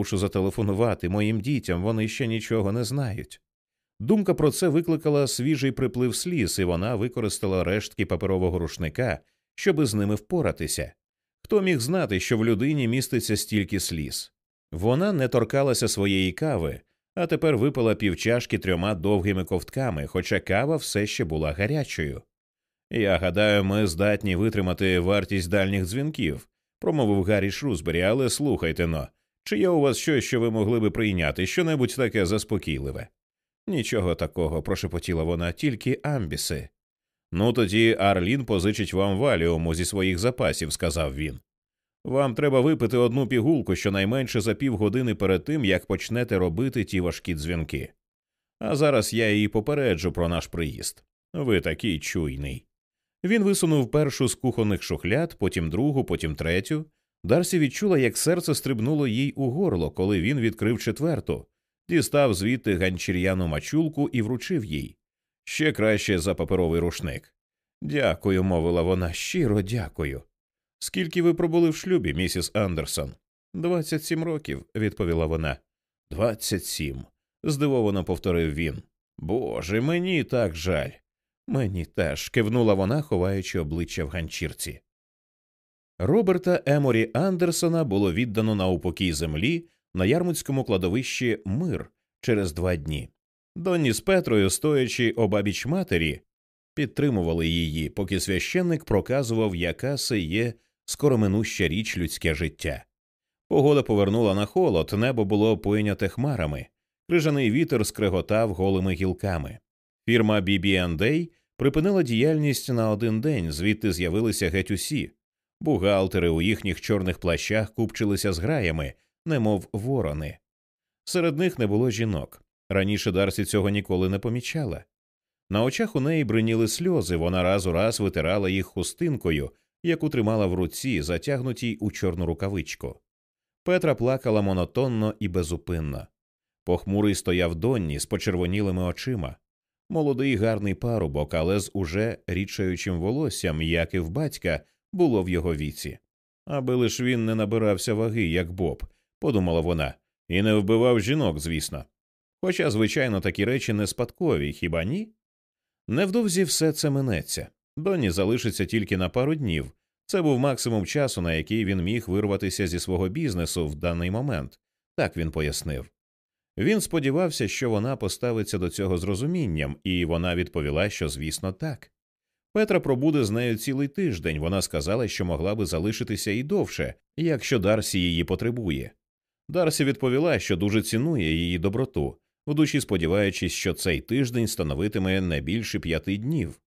Мушу зателефонувати моїм дітям, вони ще нічого не знають. Думка про це викликала свіжий приплив сліз, і вона використала рештки паперового рушника, щоби з ними впоратися. Хто міг знати, що в людині міститься стільки сліз? Вона не торкалася своєї кави, а тепер випила півчашки трьома довгими ковтками, хоча кава все ще була гарячою. Я гадаю, ми здатні витримати вартість дальніх дзвінків, промовив Гаррі Шрузбері, але слухайте но, чи є у вас щось, що ви могли би прийняти, щонебудь таке заспокійливе? Нічого такого, прошепотіла вона, тільки амбіси. Ну тоді Арлін позичить вам валіуму зі своїх запасів, сказав він. Вам треба випити одну пігулку щонайменше за півгодини перед тим, як почнете робити ті важкі дзвінки. А зараз я її попереджу про наш приїзд. Ви такий чуйний. Він висунув першу з кухонних шухляд, потім другу, потім третю. Дарсі відчула, як серце стрибнуло їй у горло, коли він відкрив четверту, дістав звідти ганчір'яну мачулку і вручив їй. Ще краще за паперовий рушник. Дякую, мовила вона, щиро дякую. Скільки ви пробули в шлюбі, місіс Андерсон? Двадцять сім років, відповіла вона. Двадцять сім. здивовано повторив він. Боже, мені так жаль. Мені теж, кивнула вона, ховаючи обличчя в ганчірці. Роберта Еморі Андерсона було віддано на упокій землі на ярмутському кладовищі Мир через два дні. Донні з Петрою, стоячи обабіч матері, підтримували її, поки священник проказував, яка це є скороминуща річ людське життя. Погода повернула на холод, небо було пойняте хмарами, крижаний вітер скреготав голими гілками. Фірма BB&A припинила діяльність на один день, звідти з'явилися геть усі. Бухгалтери у їхніх чорних плащах купчилися з граями, немов ворони. Серед них не було жінок. Раніше Дарсі цього ніколи не помічала. На очах у неї бриніли сльози, вона раз у раз витирала їх хустинкою, яку тримала в руці, затягнутій у чорну рукавичку. Петра плакала монотонно і безупинно. Похмурий стояв Донні з почервонілими очима. Молодий гарний парубок, але з уже рідшаючим волоссям, як і в батька, було в його віці. Аби лиш він не набирався ваги, як Боб, подумала вона, і не вбивав жінок, звісно. Хоча, звичайно, такі речі не спадкові, хіба ні? Невдовзі все це минеться. Донні залишиться тільки на пару днів. Це був максимум часу, на який він міг вирватися зі свого бізнесу в даний момент, так він пояснив. Він сподівався, що вона поставиться до цього з розумінням, і вона відповіла, що, звісно, так. Петра пробуде з нею цілий тиждень. Вона сказала, що могла би залишитися і довше, якщо Дарсі її потребує. Дарсі відповіла, що дуже цінує її доброту, в душі сподіваючись, що цей тиждень становитиме не більше п'яти днів.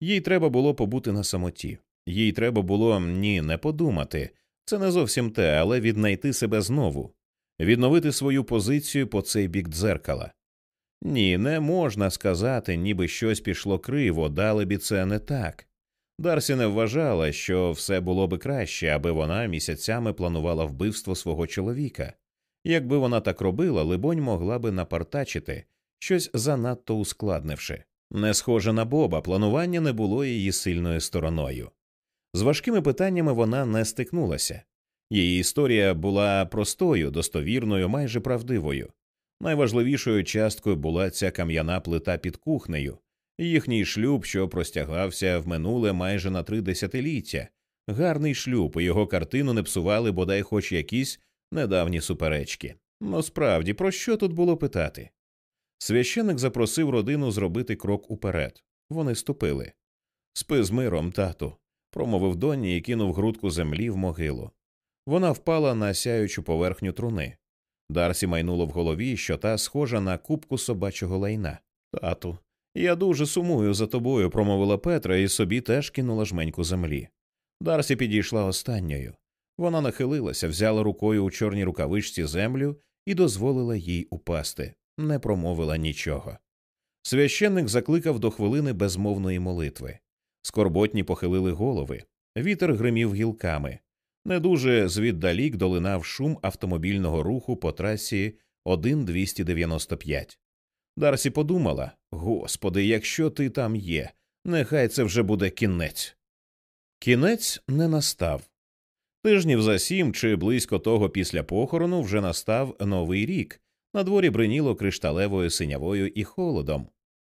Їй треба було побути на самоті. Їй треба було ні не подумати. Це не зовсім те, але віднайти себе знову, відновити свою позицію по цей бік дзеркала. Ні, не можна сказати, ніби щось пішло криво, далебі це не так. Дарсі не вважала, що все було би краще, аби вона місяцями планувала вбивство свого чоловіка. Якби вона так робила, либонь могла би напартачити, щось занадто ускладнивши. Не схоже на Боба, планування не було її сильною стороною. З важкими питаннями вона не стикнулася. Її історія була простою, достовірною, майже правдивою. Найважливішою часткою була ця кам'яна плита під кухнею, їхній шлюб, що простягався в минуле майже на три десятиліття, гарний шлюб, і його картину не псували бодай хоч якісь недавні суперечки. Ну справді, про що тут було питати? Священик запросив родину зробити крок уперед. Вони ступили. Спи з миром, тату, промовив Донні і кинув грудку землі в могилу. Вона впала на сяючу поверхню труни. Дарсі майнуло в голові, що та схожа на кубку собачого лайна. Тату, я дуже сумую за тобою, промовила Петра, і собі теж кинула жменьку землі. Дарсі підійшла останньою. Вона нахилилася, взяла рукою у чорній рукавичці землю і дозволила їй упасти, не промовила нічого. Священник закликав до хвилини безмовної молитви. Скорботні похилили голови, вітер гримів гілками. Не дуже звіддалік долинав шум автомобільного руху по трасі 1-295. Дарсі подумала Господи, якщо ти там є, нехай це вже буде кінець. Кінець не настав. Тижнів за сім чи близько того після похорону вже настав новий рік. На дворі бриніло кришталевою синявою і холодом.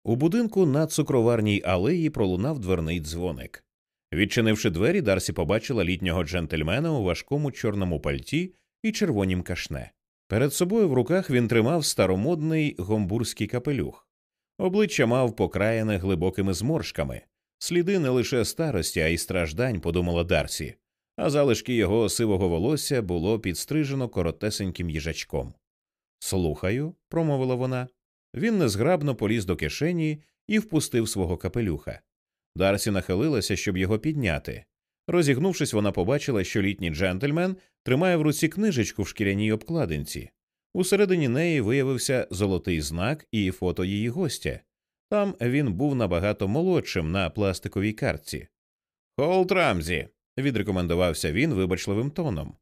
У будинку на цукроварній алеї пролунав дверний дзвоник. Відчинивши двері, Дарсі побачила літнього джентльмена у важкому чорному пальті і червонім кашне. Перед собою в руках він тримав старомодний гомбурзький капелюх. Обличчя мав покраєне глибокими зморшками, сліди не лише старості, а й страждань, подумала Дарсі, а залишки його сивого волосся було підстрижено коротесеньким їжачком. Слухаю, промовила вона. Він незграбно поліз до кишені і впустив свого капелюха. Дарсі нахилилася, щоб його підняти. Розігнувшись, вона побачила, що літній джентльмен тримає в руці книжечку в шкіряній обкладинці. Усередині неї виявився золотий знак і фото її гостя. Там він був набагато молодшим на пластиковій картці. Холт Рамзі, відрекомендувався він вибачливим тоном.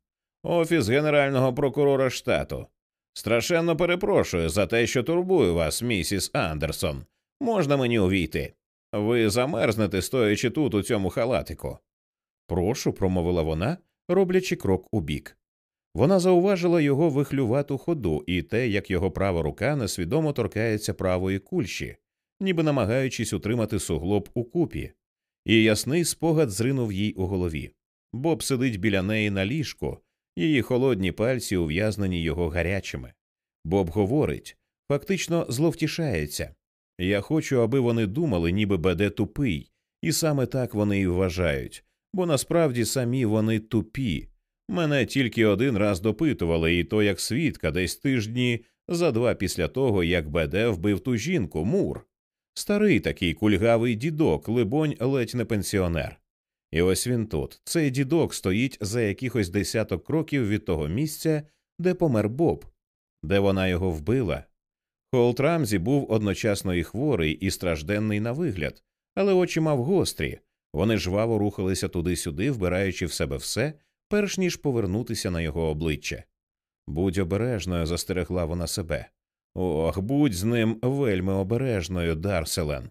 Офіс генерального прокурора штату. Страшенно перепрошую за те, що турбую вас, місіс Андерсон. Можна мені увійти? Ви замерзнете, стоячи тут, у цьому халатику. Прошу, промовила вона, роблячи крок у бік. Вона зауважила його вихлювату ходу і те, як його права рука несвідомо торкається правої кульші, ніби намагаючись утримати суглоб у купі, і ясний спогад зринув їй у голові. Боб сидить біля неї на ліжку, її холодні пальці ув'язнені його гарячими. Боб говорить, фактично зловтішається. Я хочу, аби вони думали, ніби Беде тупий, і саме так вони і вважають, бо насправді самі вони тупі. Мене тільки один раз допитували, і то як свідка, десь тижні за два після того, як Беде вбив ту жінку, мур. Старий такий кульгавий дідок, либонь, ледь не пенсіонер. І ось він тут. Цей дідок стоїть за якихось десяток кроків від того місця, де помер Боб, де вона його вбила. Холт Рамзі був одночасно і хворий, і стражденний на вигляд, але очі мав гострі. Вони жваво рухалися туди-сюди, вбираючи в себе все, перш ніж повернутися на його обличчя. Будь обережною, застерегла вона себе. Ох, будь з ним вельми обережною, Дарселен.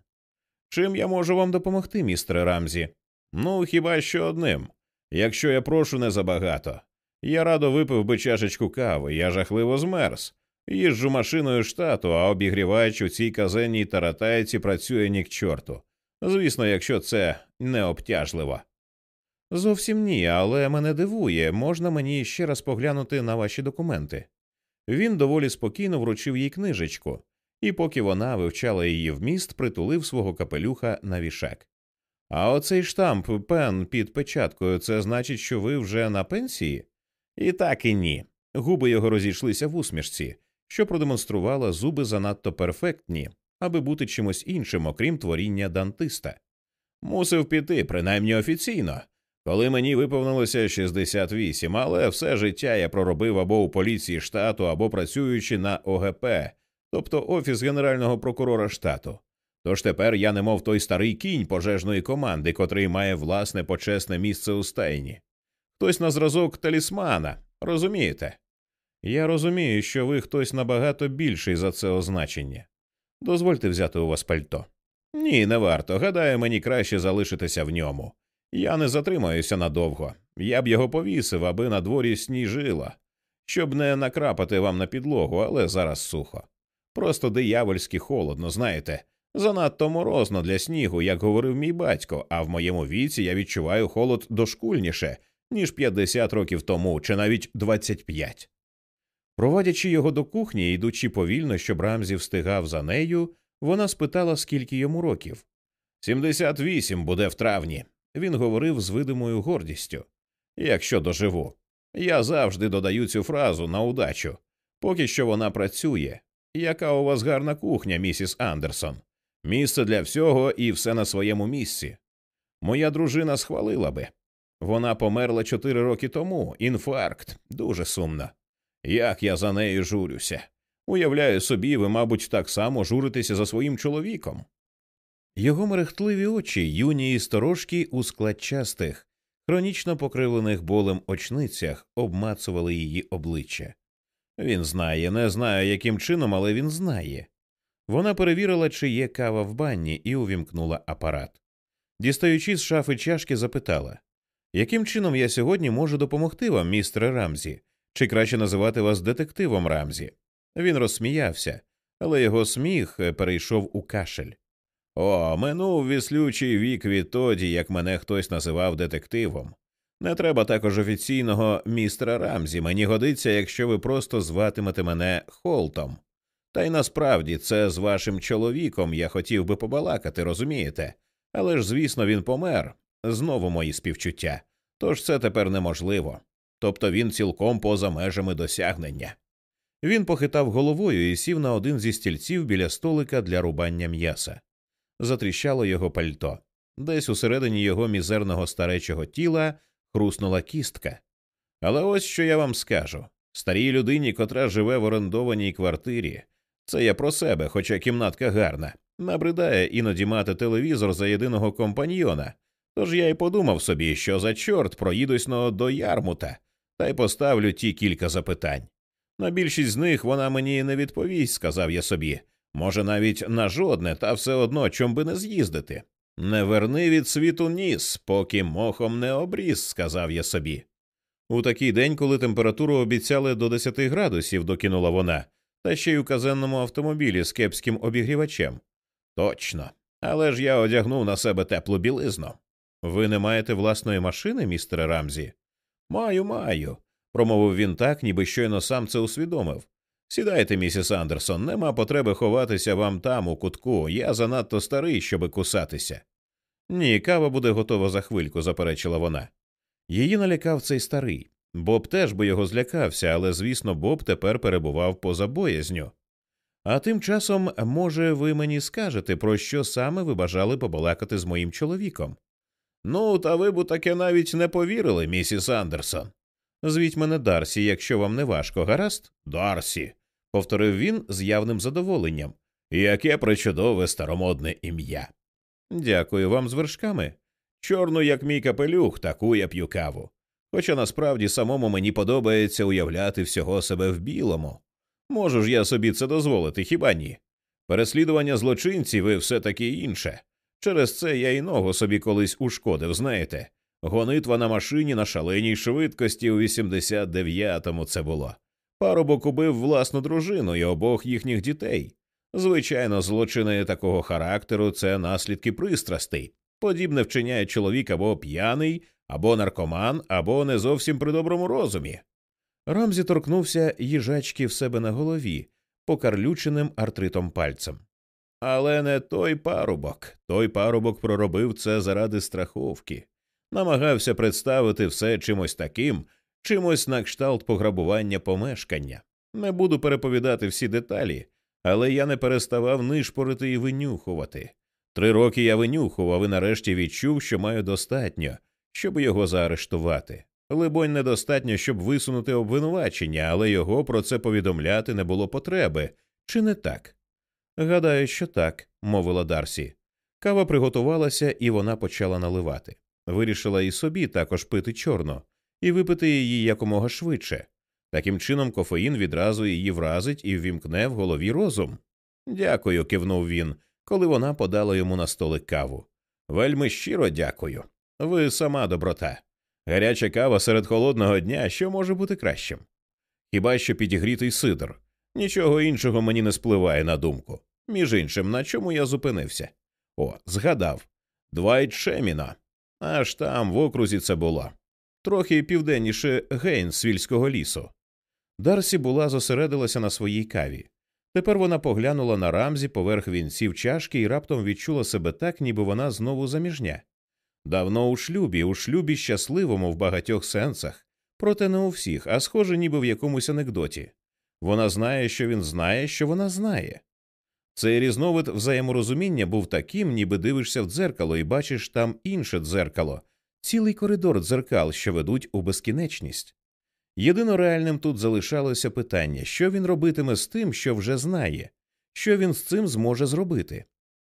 Чим я можу вам допомогти, містере Рамзі? Ну, хіба що одним. Якщо я прошу не забагато. Я радо випив би чашечку кави, я жахливо змерз. Їжджу машиною штату, а обігрівач у цій казенній таратайці працює ні к чорту. Звісно, якщо це не обтяжливо. Зовсім ні, але мене дивує, можна мені ще раз поглянути на ваші документи. Він доволі спокійно вручив їй книжечку, і поки вона вивчала її вміст, притулив свого капелюха на вішак. А оцей штамп, пен під печаткою, це значить, що ви вже на пенсії? І так і ні. Губи його розійшлися в усмішці, що продемонструвала зуби занадто перфектні, аби бути чимось іншим, окрім творіння дантиста. Мусив піти, принаймні офіційно. Коли мені виповнилося 68, але все життя я проробив або у поліції штату, або працюючи на ОГП, тобто Офіс Генерального прокурора штату. Тож тепер я немов той старий кінь пожежної команди, котрий має власне почесне місце у стайні. Хтось на зразок талісмана, розумієте? Я розумію, що ви хтось набагато більший за це означення. Дозвольте взяти у вас пальто. Ні, не варто. Гадаю, мені краще залишитися в ньому. Я не затримаюся надовго. Я б його повісив, аби на дворі сніжило, щоб не накрапати вам на підлогу, але зараз сухо. Просто диявольськи холодно, знаєте, занадто морозно для снігу, як говорив мій батько, а в моєму віці я відчуваю холод дошкульніше, ніж 50 років тому, чи навіть 25. Проводячи його до кухні, йдучи повільно, щоб Рамзі встигав за нею, вона спитала, скільки йому років. Сімдесят вісім буде в травні. Він говорив з видимою гордістю. Якщо доживу. Я завжди додаю цю фразу на удачу. Поки що вона працює. Яка у вас гарна кухня, місіс Андерсон? Місце для всього і все на своєму місці. Моя дружина схвалила би. Вона померла чотири роки тому. Інфаркт. Дуже сумно. Як я за нею журюся. Уявляю собі, ви, мабуть, так само журитеся за своїм чоловіком. Його мерехтливі очі, юні і сторожкі у складчастих, хронічно покривлених болем очницях, обмацували її обличчя. Він знає, не знаю, яким чином, але він знає. Вона перевірила, чи є кава в банні, і увімкнула апарат. Дістаючи з шафи чашки, запитала Яким чином я сьогодні можу допомогти вам, містере Рамзі, чи краще називати вас детективом Рамзі? Він розсміявся, але його сміх перейшов у кашель. О, минув віслючий вік відтоді, як мене хтось називав детективом. Не треба також офіційного містера Рамзі. Мені годиться, якщо ви просто зватимете мене Холтом. Та й насправді це з вашим чоловіком я хотів би побалакати, розумієте? Але ж, звісно, він помер. Знову мої співчуття. Тож це тепер неможливо. Тобто він цілком поза межами досягнення. Він похитав головою і сів на один зі стільців біля столика для рубання м'яса. Затріщало його пальто. Десь усередині його мізерного старечого тіла хруснула кістка. Але ось що я вам скажу старій людині, котра живе в орендованій квартирі, це я про себе, хоча кімнатка гарна, набридає іноді мати телевізор за єдиного компаньйона. Тож я й подумав собі, що за чорт проїдусь но до ярмута, та й поставлю ті кілька запитань. На більшість з них вона мені не відповість, сказав я собі. Може, навіть на жодне, та все одно чом би не з'їздити. Не верни від світу ніс, поки мохом не обріз, сказав я собі. У такий день, коли температуру обіцяли до 10 градусів, докинула вона, та ще й у казенному автомобілі з кепським обігрівачем. Точно. Але ж я одягнув на себе теплу білизну. Ви не маєте власної машини, містере Рамзі? Маю, маю, промовив він так, ніби щойно сам це усвідомив. Сідайте, місіс Андерсон, нема потреби ховатися вам там, у кутку. Я занадто старий, щоби кусатися. Ні, кава буде готова за хвильку, заперечила вона. Її налякав цей старий. Боб теж би його злякався, але, звісно, Боб тепер перебував поза боязню. А тим часом, може, ви мені скажете, про що саме ви бажали побалакати з моїм чоловіком? Ну, та ви б таке навіть не повірили, місіс Андерсон. Звіть мене Дарсі, якщо вам не важко, гаразд? Дарсі, повторив він з явним задоволенням. Яке причудове старомодне ім'я. Дякую вам з вершками. Чорну, як мій капелюх, таку я п'ю каву. Хоча насправді самому мені подобається уявляти всього себе в білому. Можу ж я собі це дозволити, хіба ні? Переслідування злочинців і все таке інше. Через це я й ногу собі колись ушкодив, знаєте. Гонитва на машині на шаленій швидкості у 89-му це було. Парубок убив власну дружину і обох їхніх дітей. Звичайно, злочини такого характеру це наслідки пристрастей. Подібне вчиняє чоловік або п'яний, або наркоман, або не зовсім при доброму розумі. Рамзі торкнувся їжачки в себе на голові, покарлюченим артритом пальцем. Але не той парубок. Той парубок проробив це заради страховки, намагався представити все чимось таким, чимось на кшталт пограбування помешкання. Не буду переповідати всі деталі, але я не переставав нишпорити і винюхувати. Три роки я винюхував і нарешті відчув, що маю достатньо, щоб його заарештувати. Либонь, недостатньо, щоб висунути обвинувачення, але його про це повідомляти не було потреби, чи не так? Гадаю, що так, мовила Дарсі. Кава приготувалася, і вона почала наливати. Вирішила і собі також пити чорно, і випити її якомога швидше. Таким чином, кофеїн відразу її вразить і ввімкне в голові розум. Дякую, кивнув він, коли вона подала йому на столик каву. Вельми щиро дякую. Ви сама доброта. Гаряча кава серед холодного дня, що може бути кращим? Хіба що підігрітий сидр. Нічого іншого мені не спливає на думку. Між іншим, на чому я зупинився? О, згадав. Двайт Шеміна. Аж там в окрузі це було. Трохи південніше Гейнсвільського лісу. Дарсі була зосередилася на своїй каві. Тепер вона поглянула на рамзі поверх вінців чашки і раптом відчула себе так, ніби вона знову заміжня. Давно у шлюбі, у шлюбі щасливому в багатьох сенсах, проте не у всіх, а схоже, ніби в якомусь анекдоті. Вона знає, що він знає, що вона знає. Цей різновид взаєморозуміння був таким, ніби дивишся в дзеркало і бачиш там інше дзеркало, цілий коридор дзеркал, що ведуть у безкінечність. Єдино реальним тут залишалося питання, що він робитиме з тим, що вже знає, що він з цим зможе зробити.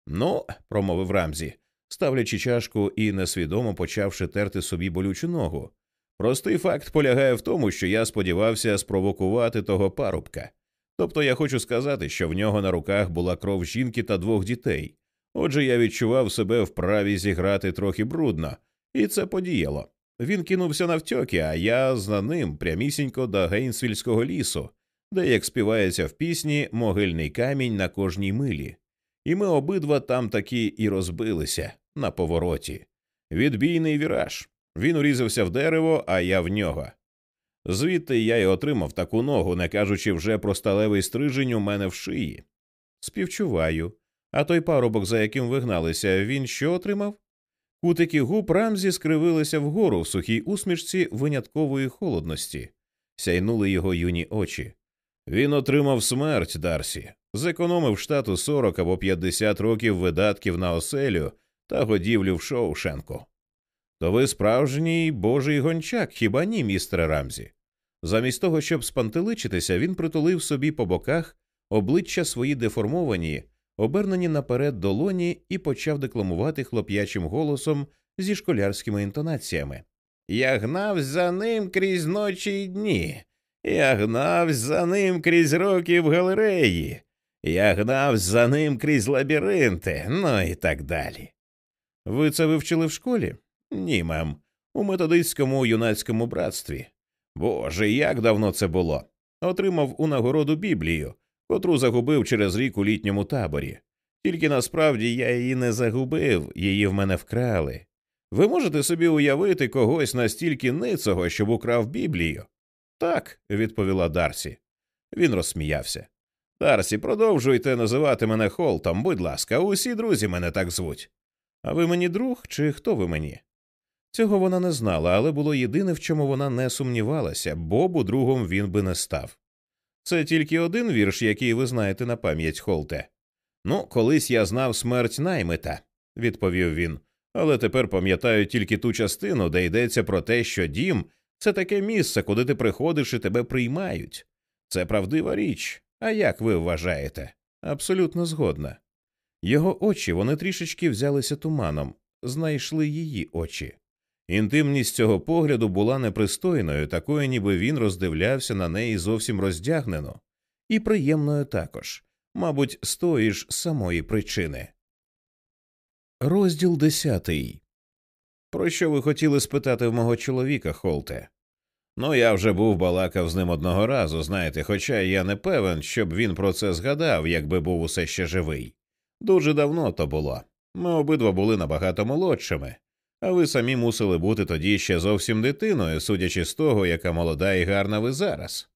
Ну, промовив Рамзі, ставлячи чашку і несвідомо почавши терти собі болючу ногу. Простий факт полягає в тому, що я сподівався спровокувати того парубка. Тобто я хочу сказати, що в нього на руках була кров жінки та двох дітей. Отже, я відчував себе вправі зіграти трохи брудно, і це подіяло. Він кинувся навтьоки, а я за ним прямісінько до Гейнсвільського лісу, де, як співається в пісні, могильний камінь на кожній милі. І ми обидва там таки і розбилися на повороті. Відбійний віраж. Він урізався в дерево, а я в нього. Звідти я й отримав таку ногу, не кажучи вже про сталевий стрижень у мене в шиї. Співчуваю. А той парубок, за яким ви гналися, він що отримав? Кутики губ Рамзі скривилися вгору в сухій усмішці виняткової холодності, сяйнули його юні очі. Він отримав смерть Дарсі, зекономив штату 40 або 50 років видатків на оселю та годівлю в Шоушенку. То ви справжній божий гончак, хіба ні, містере Рамзі? Замість того, щоб спантеличитися, він притулив собі по боках обличчя свої деформовані, обернені наперед долоні, і почав декламувати хлоп'ячим голосом зі школярськими інтонаціями. Я гнав за ним крізь ночі й дні, я гнав за ним крізь роки в галереї, я гнав за ним крізь лабіринти, ну і так далі. Ви це вивчили в школі? Ні, мем, у методистському юнацькому братстві. Боже, як давно це було. Отримав у нагороду Біблію, котру загубив через рік у літньому таборі. Тільки насправді я її не загубив, її в мене вкрали. Ви можете собі уявити когось настільки ницого, щоб украв Біблію? Так, відповіла Дарсі. Він розсміявся. Дарсі, продовжуйте називати мене Холтом, будь ласка, усі друзі мене так звуть. А ви мені друг, чи хто ви мені? Цього вона не знала, але було єдине, в чому вона не сумнівалася, Бобу другом він би не став. Це тільки один вірш, який ви знаєте на пам'ять Холте. Ну, колись я знав смерть наймита, відповів він, але тепер пам'ятаю тільки ту частину, де йдеться про те, що дім це таке місце, куди ти приходиш і тебе приймають. Це правдива річ. А як ви вважаєте? Абсолютно згодна. Його очі вони трішечки взялися туманом, знайшли її очі. Інтимність цього погляду була непристойною, такою, ніби він роздивлявся на неї зовсім роздягнено, і приємною також, мабуть, з тої ж самої причини. Розділ десятий. Про що ви хотіли спитати в мого чоловіка, Холте? Ну, я вже був балакав з ним одного разу, знаєте, хоча я не певен, щоб він про це згадав, якби був усе ще живий. Дуже давно то було. Ми обидва були набагато молодшими, а ви самі мусили бути тоді ще зовсім дитиною, судячи з того, яка молода і гарна ви зараз.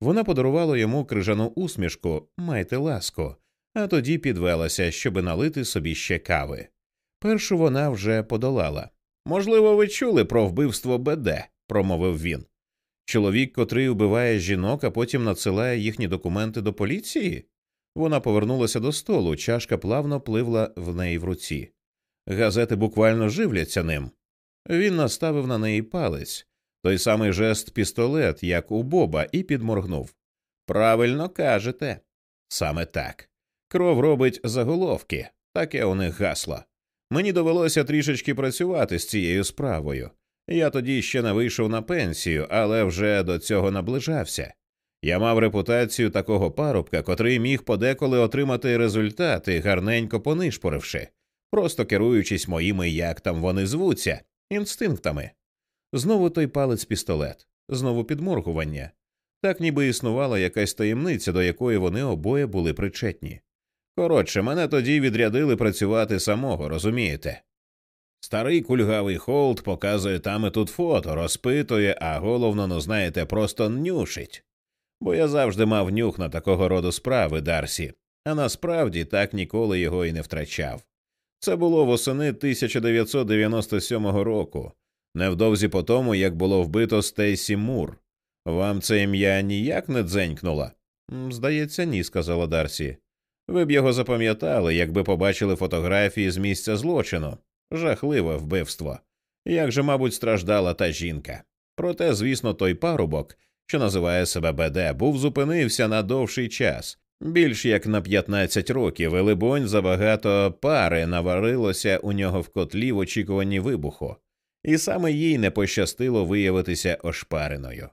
Вона подарувала йому крижану усмішку майте ласку, а тоді підвелася, щоби налити собі ще кави. Першу вона вже подолала. Можливо, ви чули про вбивство БД, промовив він. Чоловік, котрий вбиває жінок, а потім надсилає їхні документи до поліції. Вона повернулася до столу, чашка плавно пливла в неї в руці. Газети буквально живляться ним. Він наставив на неї палець, той самий жест пістолет, як у Боба, і підморгнув. Правильно кажете. Саме так. Кров робить заголовки, таке у них гасло. Мені довелося трішечки працювати з цією справою. Я тоді ще не вийшов на пенсію, але вже до цього наближався. Я мав репутацію такого парубка, котрий міг подеколи отримати результати, гарненько понишпоривши, просто керуючись моїми, як там вони звуться, інстинктами. Знову той палець пістолет, знову підморгування. Так ніби існувала якась таємниця, до якої вони обоє були причетні. Коротше, мене тоді відрядили працювати самого, розумієте? Старий кульгавий Холт показує там і тут фото, розпитує, а головно, ну знаєте, просто нюшить. Бо я завжди мав нюх на такого роду справи, Дарсі, а насправді так ніколи його і не втрачав. Це було восени 1997 року, невдовзі по тому, як було вбито Стейсі Мур. Вам це ім'я ніяк не дзенькнуло? Здається, ні, сказала Дарсі. Ви б його запам'ятали, якби побачили фотографії з місця злочину. Жахливе вбивство. Як же, мабуть, страждала та жінка. Проте, звісно, той парубок, що називає себе БД, був зупинився на довший час, більш як на 15 років, і, либонь, забагато пари наварилося у нього в котлі в очікуванні вибуху, і саме їй не пощастило виявитися ошпареною.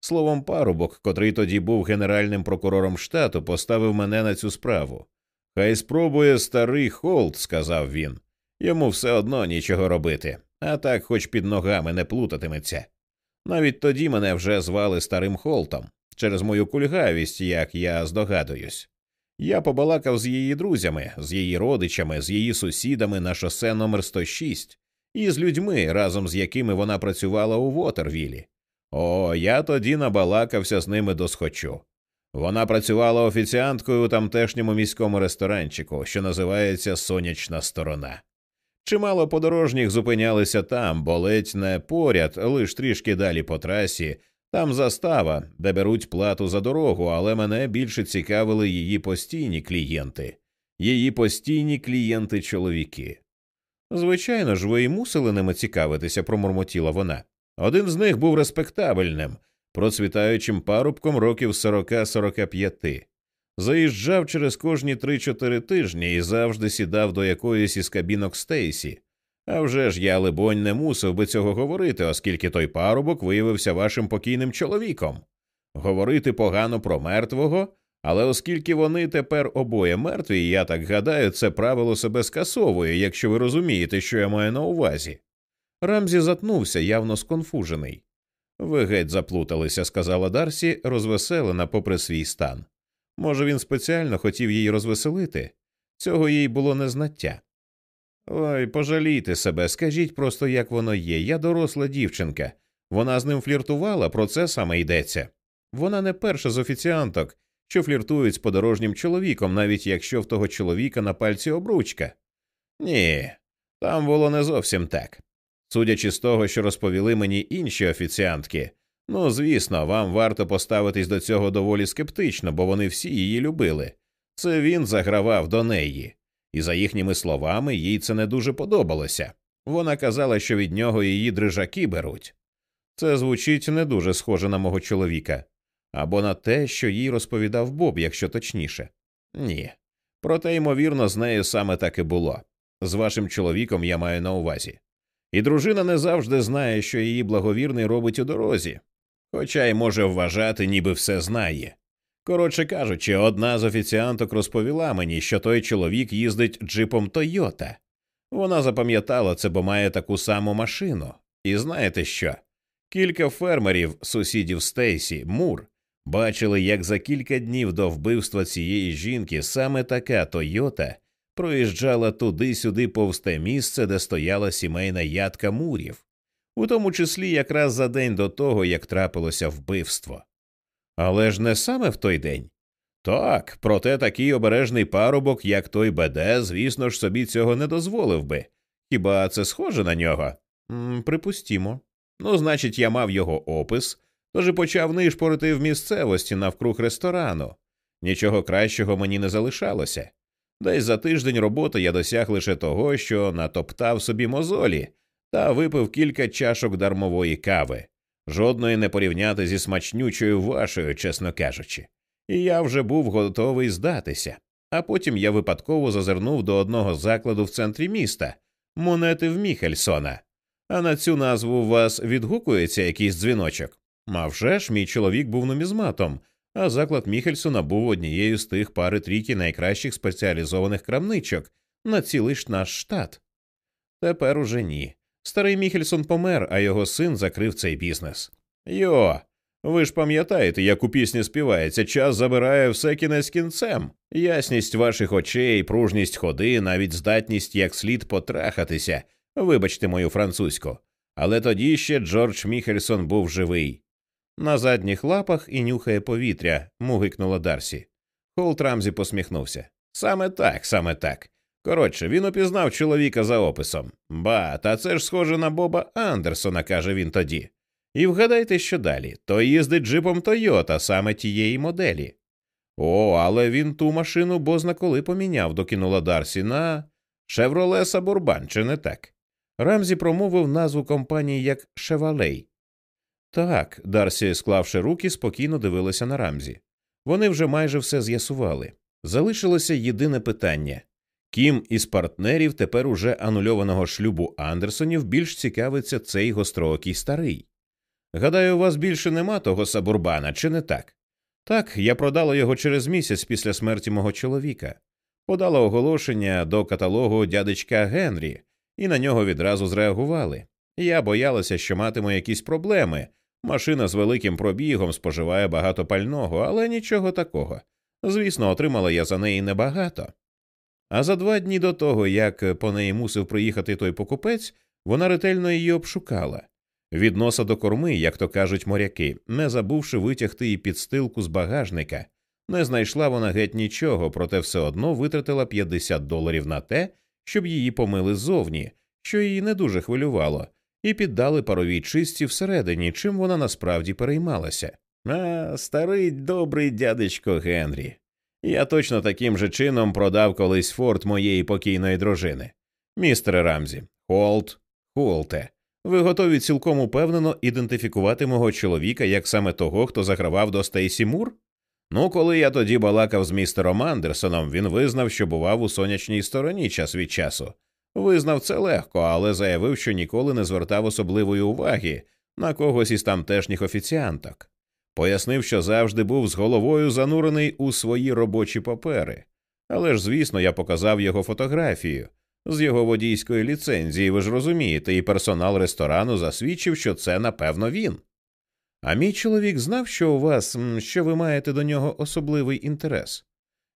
Словом, парубок, котрий тоді був генеральним прокурором штату, поставив мене на цю справу. Хай спробує старий Холт, сказав він. Йому все одно нічого робити. а так хоч під ногами не плутатиметься. Навіть тоді мене вже звали старим Холтом через мою кульгавість, як я здогадуюсь. Я побалакав з її друзями, з її родичами, з її сусідами на шосе номер 106 і з людьми, разом з якими вона працювала у Вотервілі. О, я тоді набалакався з ними до схочу. Вона працювала офіціанткою у тамтешньому міському ресторанчику, що називається Сонячна сторона. Чимало подорожніх зупинялися там, бо ледь не поряд, лиш трішки далі по трасі, там застава, де беруть плату за дорогу, але мене більше цікавили її постійні клієнти, її постійні клієнти чоловіки. Звичайно ж, ви й мусили ними цікавитися, промурмотіла вона. Один з них був респектабельним, процвітаючим парубком років 40-45. Заїжджав через кожні 3-4 тижні і завжди сідав до якоїсь із кабінок Стейсі. А вже ж я, либонь, не мусив би цього говорити, оскільки той парубок виявився вашим покійним чоловіком. Говорити погано про мертвого, але оскільки вони тепер обоє мертві, я так гадаю, це правило себе скасовує, якщо ви розумієте, що я маю на увазі. Рамзі затнувся, явно сконфужений. Ви геть заплуталися, сказала Дарсі, розвеселена попри свій стан. Може, він спеціально хотів її розвеселити, цього їй було незнаття. Ой, пожалійте себе, скажіть просто, як воно є. Я доросла дівчинка. Вона з ним фліртувала, про це саме йдеться. Вона не перша з офіціанток, що фліртують з подорожнім чоловіком, навіть якщо в того чоловіка на пальці обручка. Ні, там було не зовсім так. Судячи з того, що розповіли мені інші офіціантки, ну звісно, вам варто поставитись до цього доволі скептично, бо вони всі її любили. Це він загравав до неї, і за їхніми словами, їй це не дуже подобалося. Вона казала, що від нього її дрижаки беруть. Це звучить не дуже схоже на мого чоловіка, або на те, що їй розповідав Боб, якщо точніше. Ні. Проте, ймовірно, з нею саме так і було. З вашим чоловіком я маю на увазі. І дружина не завжди знає, що її благовірний робить у дорозі, хоча й може вважати, ніби все знає. Коротше кажучи, одна з офіціанток розповіла мені, що той чоловік їздить джипом Тойота. Вона запам'ятала це, бо має таку саму машину. І знаєте що? Кілька фермерів, сусідів Стейсі, Мур, бачили, як за кілька днів до вбивства цієї жінки саме така Тойота проїжджала туди-сюди повз те місце, де стояла сімейна ядка мурів, у тому числі якраз за день до того, як трапилося вбивство. Але ж не саме в той день. Так, проте такий обережний парубок, як той Беде, звісно ж, собі цього не дозволив би. Хіба це схоже на нього? М, Припустімо. Ну, значить, я мав його опис, тож і почав нишпорити в місцевості навкруг ресторану. Нічого кращого мені не залишалося. Десь за тиждень роботи я досяг лише того, що натоптав собі мозолі та випив кілька чашок дармової кави, жодної не порівняти зі смачнючою вашою, чесно кажучи. І я вже був готовий здатися. А потім я випадково зазирнув до одного закладу в центрі міста монети в Міхельсона. А на цю назву у вас відгукується якийсь дзвіночок? А вже ж, мій чоловік був нумізматом, а заклад Міхельсона був однією з тих пари трійки найкращих спеціалізованих крамничок на цілий наш штат. Тепер уже ні. Старий Міхельсон помер, а його син закрив цей бізнес. Йо, ви ж пам'ятаєте, як у пісні співається, час забирає все кінець кінцем, ясність ваших очей, пружність ходи, навіть здатність як слід потрахатися. Вибачте мою французьку. Але тоді ще Джордж Міхельсон був живий. На задніх лапах і нюхає повітря, мугикнула Дарсі. Холт Рамзі посміхнувся. Саме так, саме так. Коротше, він опізнав чоловіка за описом. Ба, та це ж схоже на Боба Андерсона, каже він тоді. І вгадайте, що далі то їздить джипом Тойота, саме тієї моделі. О, але він ту машину бозна коли поміняв, докинула Дарсі на Шевроле Сабурбан, чи не так? Рамзі промовив назву компанії як Шевалей. Так, Дарсі, склавши руки, спокійно дивилася на Рамзі. Вони вже майже все з'ясували. Залишилося єдине питання ким із партнерів тепер уже анульованого шлюбу Андерсонів більш цікавиться цей гостроокий старий? Гадаю, у вас більше нема того сабурбана, чи не так? Так, я продала його через місяць після смерті мого чоловіка, подала оголошення до каталогу дядечка Генрі і на нього відразу зреагували. Я боялася, що матиму якісь проблеми. Машина з великим пробігом споживає багато пального, але нічого такого. Звісно, отримала я за неї небагато. А за два дні до того, як по неї мусив приїхати той покупець, вона ретельно її обшукала. Від носа до корми, як то кажуть моряки, не забувши витягти її підстилку з багажника, не знайшла вона геть нічого, проте все одно витратила 50 доларів на те, щоб її помили ззовні, що її не дуже хвилювало, і піддали паровій чисті всередині, чим вона насправді переймалася. А, старий добрий дядечко Генрі. Я точно таким же чином продав колись форт моєї покійної дружини. Містере Рамзі, Холт, Холте, ви готові цілком упевнено ідентифікувати мого чоловіка як саме того, хто загравав до Стейсі Мур? Ну, коли я тоді балакав з містером Андерсоном, він визнав, що бував у сонячній стороні час від часу. Визнав це легко, але заявив, що ніколи не звертав особливої уваги на когось із тамтешніх офіціанток. Пояснив, що завжди був з головою занурений у свої робочі папери. Але ж, звісно, я показав його фотографію з його водійської ліцензії, ви ж розумієте, і персонал ресторану засвідчив, що це напевно він. А мій чоловік знав, що у вас, що ви маєте до нього особливий інтерес?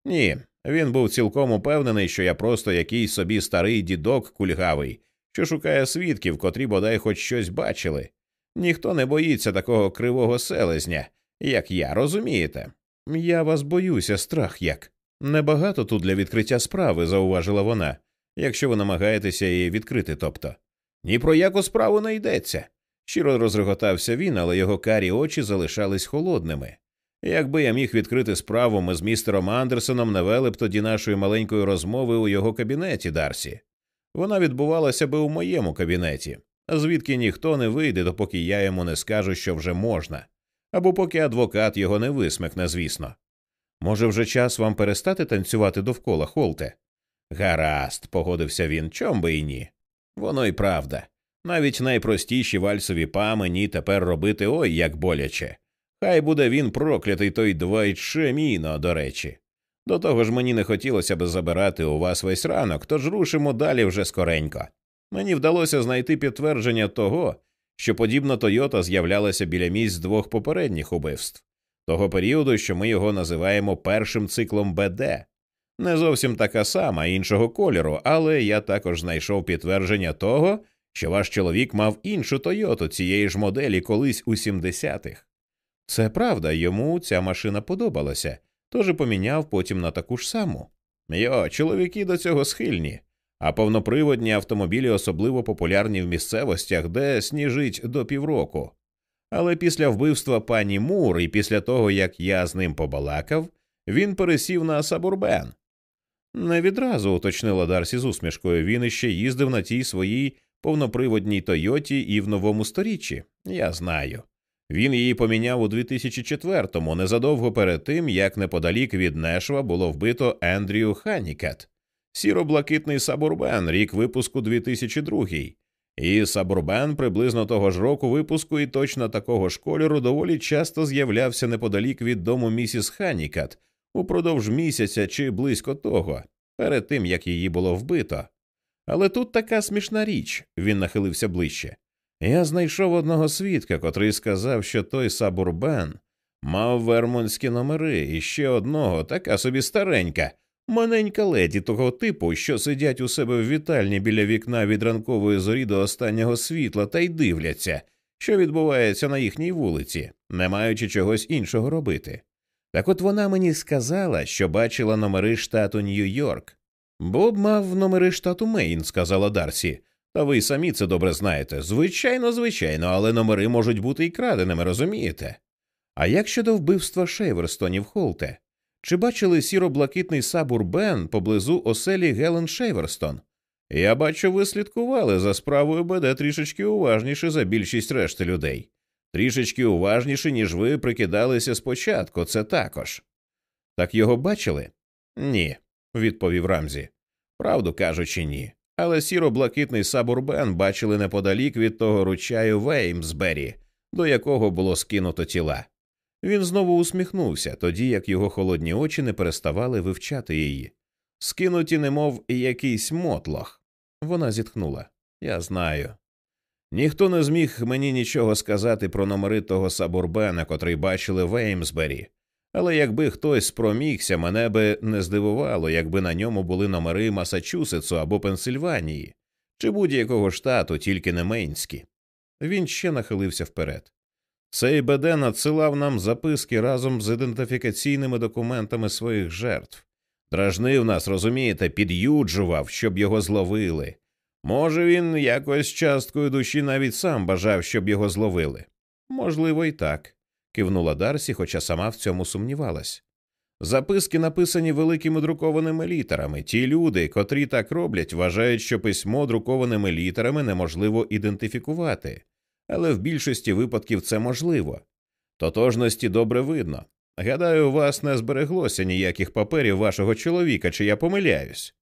Ні, він був цілком упевнений, що я просто якийсь собі старий дідок кульгавий, що шукає свідків, котрі бодай хоч щось бачили. Ніхто не боїться такого кривого селезня, як я, розумієте? Я вас боюся, страх як. Небагато тут для відкриття справи, зауважила вона, якщо ви намагаєтеся її відкрити, тобто. Ні про яку справу не йдеться. Щиро розреготався він, але його карі очі залишались холодними. Якби я міг відкрити справу, ми з містером Андерсоном не вели б тоді нашої маленької розмови у його кабінеті Дарсі. Вона відбувалася би у моєму кабінеті, звідки ніхто не вийде, допоки я йому не скажу, що вже можна, або поки адвокат його не висмикне, звісно. Може, вже час вам перестати танцювати довкола, Холте? Гаразд, погодився він, чом би і ні. Воно й правда. Навіть найпростіші вальсові па мені тепер робити ой як боляче. Хай буде він проклятий той двойче міно, до речі. До того ж мені не хотілося б забирати у вас весь ранок, тож рушимо далі вже скоренько. Мені вдалося знайти підтвердження того, що подібна Тойота з'являлася біля місць двох попередніх убивств, того періоду, що ми його називаємо першим циклом БД. Не зовсім така сама іншого кольору, але я також знайшов підтвердження того, що ваш чоловік мав іншу Тойоту цієї ж моделі колись у 70-х. Це правда, йому ця машина подобалася, тож і поміняв потім на таку ж саму. Йо, чоловіки до цього схильні, а повноприводні автомобілі особливо популярні в місцевостях, де сніжить до півроку. Але після вбивства пані Мур і після того, як я з ним побалакав, він пересів на Сабурбен. Не відразу уточнила Дарсі з усмішкою. Він іще їздив на тій своїй повноприводній Тойоті і в новому сторіччі. Я знаю. Він її поміняв у 2004-му, незадовго перед тим, як неподалік від Нешуа було вбито Ендрію Ханікат, сіро-блакитний Сабурбен, рік випуску 2002 і Сабурбен приблизно того ж року випуску і точно такого ж кольору доволі часто з'являвся неподалік від дому місіс Ханікат упродовж місяця чи близько того, перед тим як її було вбито. Але тут така смішна річ, він нахилився ближче. Я знайшов одного свідка, котрий сказав, що той Сабурбен мав вермонські номери і ще одного, така собі старенька, маленька леді того типу, що сидять у себе в вітальні біля вікна від ранкової зорі до останнього світла та й дивляться, що відбувається на їхній вулиці, не маючи чогось іншого робити. Так от вона мені сказала, що бачила номери штату Нью-Йорк. Боб мав номери штату Мейн, сказала Дарсі. Та ви самі це добре знаєте. Звичайно, звичайно, але номери можуть бути і краденими, розумієте? А як щодо вбивства Шейверстонів Холте? Чи бачили сіро-блакитний сабур Бен поблизу оселі Гелен Шейверстон? Я бачу, ви слідкували за справою БД трішечки уважніше за більшість решти людей. Трішечки уважніше, ніж ви прикидалися спочатку, це також. Так його бачили? Ні, відповів Рамзі. Правду кажучи, ні. Але сіро-блакитний сабурбен бачили неподалік від того ручаю Веймсбері, до якого було скинуто тіла. Він знову усміхнувся, тоді як його холодні очі не переставали вивчати її, скинуті, немов якийсь мотлох. Вона зітхнула. Я знаю. Ніхто не зміг мені нічого сказати про номери того Сабурбена, котрий бачили в Еймсбері, але якби хтось спромігся, мене би не здивувало, якби на ньому були номери Масачусетсу або Пенсильванії, чи будь-якого штату, тільки не Мейнські. Він ще нахилився вперед. Цей БД надсилав нам записки разом з ідентифікаційними документами своїх жертв. Дражнив нас, розумієте, під'юджував, щоб його зловили. Може, він якось часткою душі навіть сам бажав, щоб його зловили. Можливо, і так, кивнула Дарсі, хоча сама в цьому сумнівалась. Записки написані великими друкованими літерами. Ті люди, котрі так роблять, вважають, що письмо друкованими літерами неможливо ідентифікувати, але в більшості випадків це можливо. Тотожності добре видно. Гадаю, у вас не збереглося ніяких паперів вашого чоловіка, чи я помиляюсь.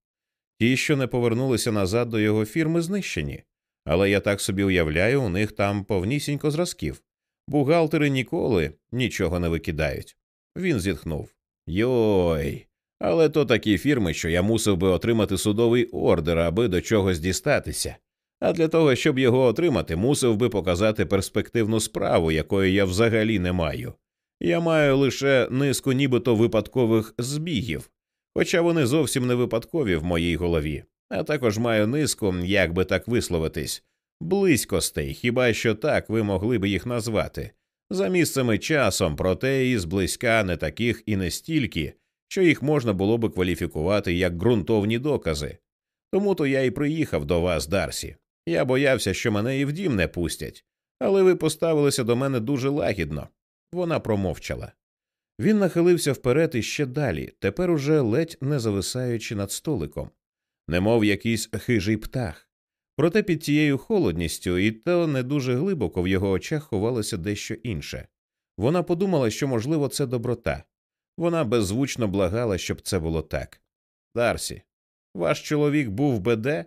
Ті, що не повернулися назад до його фірми, знищені, але я так собі уявляю, у них там повнісінько зразків. Бухгалтери ніколи нічого не викидають. Він зітхнув. Йой. Але то такі фірми, що я мусив би отримати судовий ордер, аби до чогось дістатися. А для того, щоб його отримати, мусив би показати перспективну справу, якої я взагалі не маю. Я маю лише низку нібито випадкових збігів, хоча вони зовсім не випадкові в моїй голові, а також маю низку, як би так висловитись, близькостей, хіба що так ви могли б їх назвати, за місцем і часом, проте і зблизька не таких і не стільки, що їх можна було би кваліфікувати як ґрунтовні докази. Тому то я й приїхав до вас, Дарсі. Я боявся, що мене і в дім не пустять, але ви поставилися до мене дуже лагідно. Вона промовчала. Він нахилився вперед і ще далі, тепер уже ледь не зависаючи над столиком, немов якийсь хижий птах. Проте під тією холодністю, і то не дуже глибоко в його очах ховалося дещо інше. Вона подумала, що, можливо, це доброта. Вона беззвучно благала, щоб це було так. Дарсі, ваш чоловік був БД?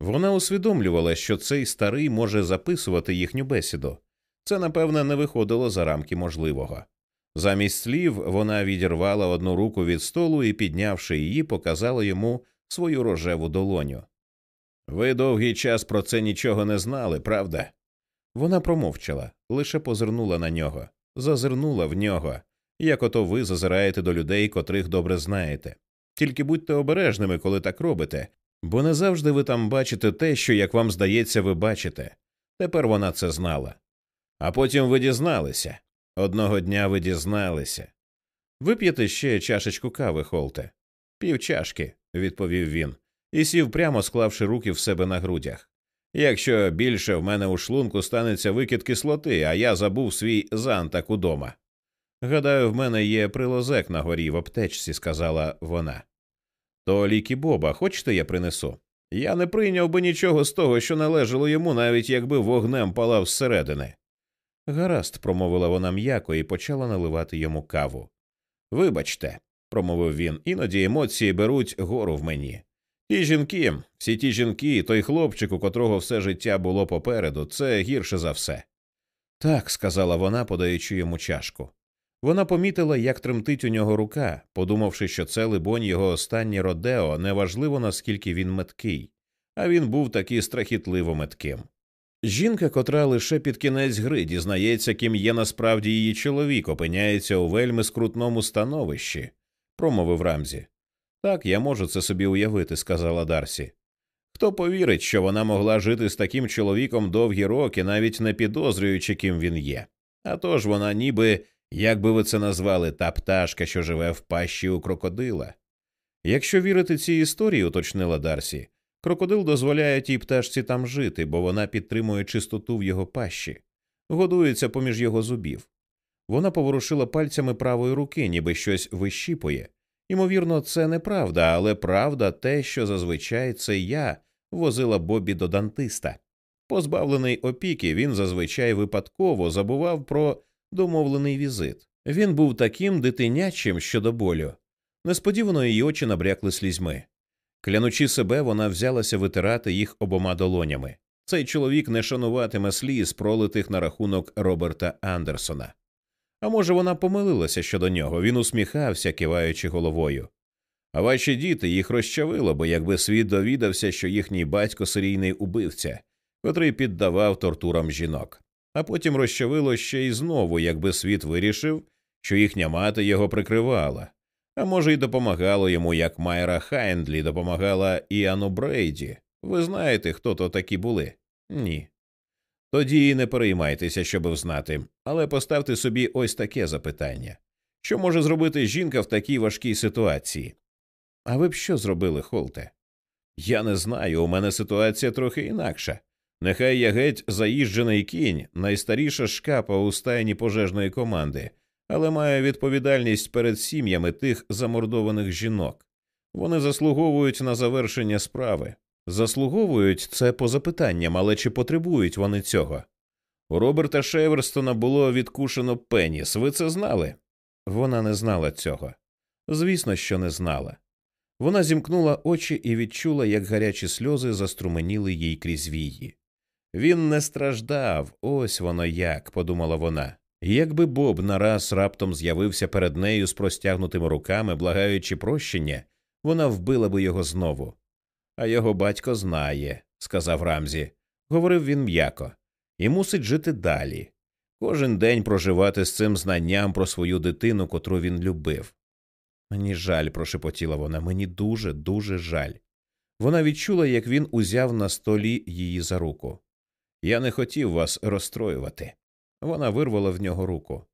Вона усвідомлювала, що цей старий може записувати їхню бесіду. Це, напевне, не виходило за рамки можливого. Замість слів вона відірвала одну руку від столу і, піднявши її, показала йому свою рожеву долоню. Ви довгий час про це нічого не знали, правда? Вона промовчала, лише позирнула на нього, зазирнула в нього, як ото ви зазираєте до людей, котрих добре знаєте. Тільки будьте обережними, коли так робите, бо не завжди ви там бачите те, що, як вам здається, ви бачите. Тепер вона це знала. А потім ви дізналися. Одного дня ви дізналися. Вип'єте ще чашечку кави, Холте. Півчашки, відповів він, і сів прямо склавши руки в себе на грудях. Якщо більше в мене у шлунку станеться викид кислоти, а я забув свій зантак удома. Гадаю, в мене є прилозек на горі в аптечці, сказала вона. То ліки Боба, хочете, я принесу? Я не прийняв би нічого з того, що належало йому, навіть якби вогнем палав зсередини. Гаразд, промовила вона м'яко і почала наливати йому каву. Вибачте, промовив він, іноді емоції беруть гору в мені. Ті жінки, всі ті жінки, той хлопчик, у котрого все життя було попереду, це гірше за все. Так, сказала вона, подаючи йому чашку. Вона помітила, як тремтить у нього рука, подумавши, що це, либонь, його останнє родео, неважливо наскільки він меткий, а він був таки страхітливо метким. Жінка, котра лише під кінець гри дізнається, ким є насправді її чоловік, опиняється у вельми скрутному становищі, промовив Рамзі. Так, я можу це собі уявити, сказала Дарсі. Хто повірить, що вона могла жити з таким чоловіком довгі роки, навіть не підозрюючи, ким він є. А тож вона ніби, як би ви це назвали, та пташка, що живе в пащі у крокодила. Якщо вірити цій історії, уточнила Дарсі, крокодил дозволяє тій пташці там жити, бо вона підтримує чистоту в його пащі, годується поміж його зубів. Вона поворушила пальцями правої руки, ніби щось вищіпує. Ймовірно, це неправда, але правда те, що зазвичай це я возила Бобі до дантиста. Позбавлений опіки, він зазвичай випадково забував про домовлений візит. Він був таким дитинячим щодо болю. Несподівано її очі набрякли слізьми. Клянучи себе, вона взялася витирати їх обома долонями. Цей чоловік не шануватиме сліз, пролитих на рахунок Роберта Андерсона. А може, вона помилилася щодо нього, він усміхався, киваючи головою. А ваші діти їх розчавило, бо якби світ довідався, що їхній батько серійний убивця, котрий піддавав тортурам жінок, а потім розчавило ще й знову, якби світ вирішив, що їхня мати його прикривала, а може, й допомагало йому, як Майра Хайндлі допомагала Іану Брейді. Ви знаєте, хто то такі були? Ні. Тоді не переймайтеся, щоб знати, але поставте собі ось таке запитання що може зробити жінка в такій важкій ситуації? А ви б що зробили, Холте? Я не знаю, у мене ситуація трохи інакша. Нехай я геть заїжджений кінь, найстаріша шкапа у стайні пожежної команди, але маю відповідальність перед сім'ями тих замордованих жінок. Вони заслуговують на завершення справи. Заслуговують це по запитанням, але чи потребують вони цього? У Роберта Шейверстона було відкушено пеніс, ви це знали? Вона не знала цього. Звісно, що не знала. Вона зімкнула очі і відчула, як гарячі сльози заструменіли їй крізь вії. Він не страждав, ось воно як, подумала вона. Якби Боб нараз раптом з'явився перед нею з простягнутими руками, благаючи прощення, вона вбила би його знову. А його батько знає, сказав Рамзі. Говорив він м'яко, і мусить жити далі. Кожен день проживати з цим знанням про свою дитину, котру він любив. Мені жаль, прошепотіла вона, мені дуже, дуже жаль. Вона відчула, як він узяв на столі її за руку. Я не хотів вас розстроювати. Вона вирвала в нього руку.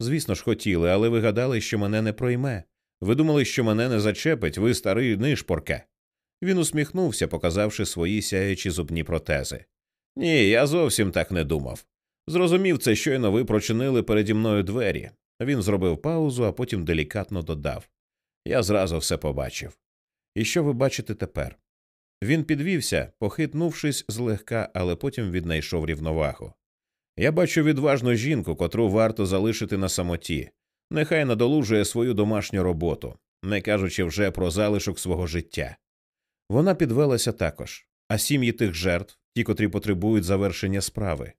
Звісно ж, хотіли, але ви гадали, що мене не пройме. Ви думали, що мене не зачепить, ви старий нишпорка. Він усміхнувся, показавши свої сяючі зубні протези. Ні, я зовсім так не думав. Зрозумів це, щойно ви прочинили переді мною двері. Він зробив паузу, а потім делікатно додав Я зразу все побачив. І що ви бачите тепер? Він підвівся, похитнувшись злегка, але потім віднайшов рівновагу. Я бачу відважну жінку, котру варто залишити на самоті, нехай надолужує свою домашню роботу, не кажучи вже про залишок свого життя. Вона підвелася також, а сім'ї тих жертв, ті, котрі потребують завершення справи.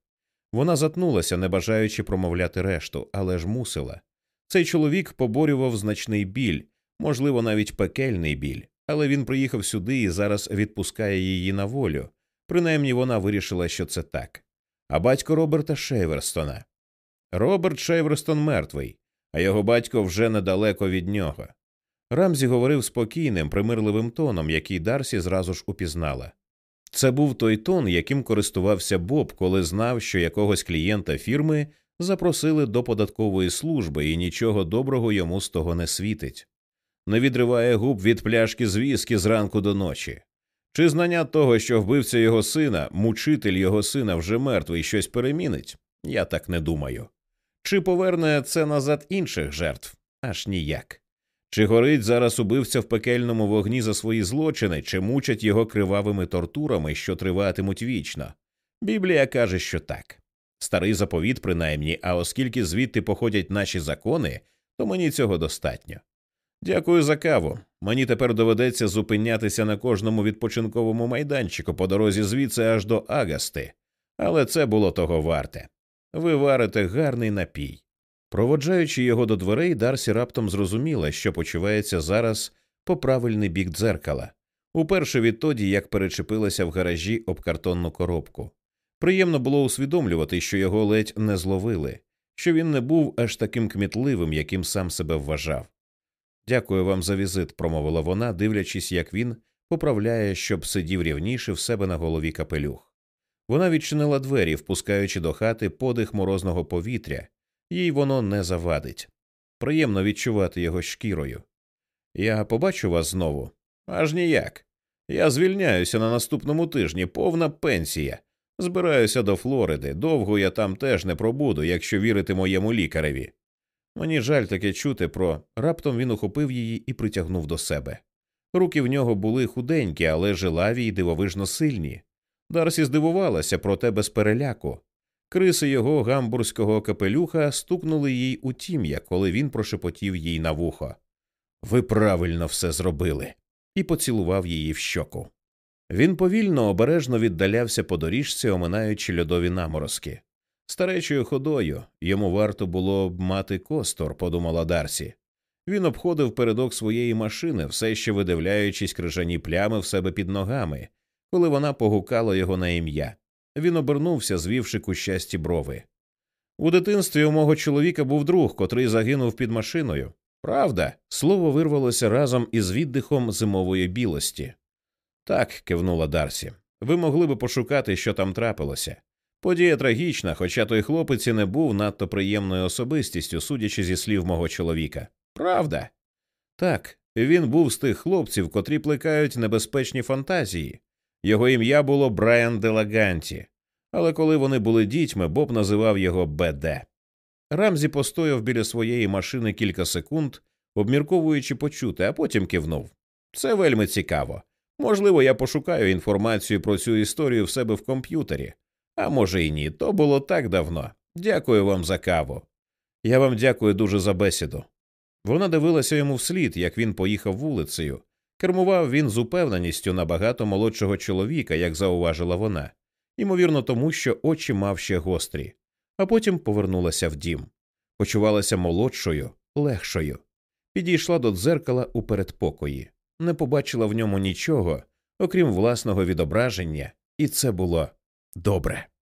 Вона затнулася, не бажаючи промовляти решту, але ж мусила. Цей чоловік поборював значний біль, можливо, навіть пекельний біль, але він приїхав сюди і зараз відпускає її на волю. Принаймні вона вирішила, що це так. А батько Роберта Шейверстона. Роберт Шейверстон мертвий, а його батько вже недалеко від нього. Рамзі говорив спокійним, примирливим тоном, який Дарсі зразу ж упізнала. Це був той тон, яким користувався Боб, коли знав, що якогось клієнта фірми запросили до податкової служби і нічого доброго йому з того не світить. Не відриває губ від пляшки з віскі зранку до ночі. Чи знання того, що вбивця його сина, мучитель його сина вже мертвий, щось перемінить? Я так не думаю. Чи поверне це назад інших жертв? Аж ніяк. Чи горить зараз убивця в пекельному вогні за свої злочини, чи мучать його кривавими тортурами, що триватимуть вічно? Біблія каже, що так. Старий заповіт, принаймні, а оскільки звідти походять наші закони, то мені цього достатньо. Дякую за каву. Мені тепер доведеться зупинятися на кожному відпочинковому майданчику по дорозі звідси аж до Агасти, але це було того варте. Ви варите гарний напій. Проводжаючи його до дверей, Дарсі раптом зрозуміла, що почувається зараз по правильний бік дзеркала, уперше відтоді, як перечепилася в гаражі об картонну коробку. Приємно було усвідомлювати, що його ледь не зловили, що він не був аж таким кмітливим, яким сам себе вважав. Дякую вам за візит, промовила вона, дивлячись, як він поправляє, щоб сидів рівніше в себе на голові капелюх. Вона відчинила двері, впускаючи до хати подих морозного повітря, їй воно не завадить. Приємно відчувати його шкірою. Я побачу вас знову? Аж ніяк. Я звільняюся на наступному тижні, повна пенсія. Збираюся до Флориди. Довго я там теж не пробуду, якщо вірити моєму лікареві. Мені жаль таке чути про раптом він ухопив її і притягнув до себе. Руки в нього були худенькі, але жилаві й дивовижно сильні. Дарсі здивувалася, проте без переляку. Криси його гамбурзького капелюха стукнули їй у тім'я, коли він прошепотів їй на вухо. Ви правильно все зробили, і поцілував її в щоку. Він повільно, обережно віддалявся по доріжці, оминаючи льодові наморозки. Старечою ходою йому варто було б мати костор, подумала Дарсі. Він обходив передок своєї машини, все ще видивляючись крижані плями в себе під ногами, коли вона погукала його на ім'я. Він обернувся, звівши кущасті брови. У дитинстві у мого чоловіка був друг, котрий загинув під машиною. Правда, слово вирвалося разом із віддихом зимової білості. Так, кивнула Дарсі. Ви могли би пошукати, що там трапилося. Подія трагічна, хоча той хлопець і не був надто приємною особистістю, судячи зі слів мого чоловіка. Правда? Так, він був з тих хлопців, котрі плекають небезпечні фантазії. Його ім'я було Брайан Делаганті, але коли вони були дітьми, Боб називав його БД. Рамзі постояв біля своєї машини кілька секунд, обмірковуючи почути, а потім кивнув. Це вельми цікаво. Можливо, я пошукаю інформацію про цю історію в себе в комп'ютері. А може і ні, то було так давно. Дякую вам за каву. Я вам дякую дуже за бесіду. Вона дивилася йому вслід, як він поїхав вулицею. Кермував він з упевненістю набагато молодшого чоловіка, як зауважила вона, ймовірно, тому що очі мав ще гострі, а потім повернулася в дім. Почувалася молодшою, легшою. Підійшла до дзеркала у передпокої, не побачила в ньому нічого, окрім власного відображення, і це було добре.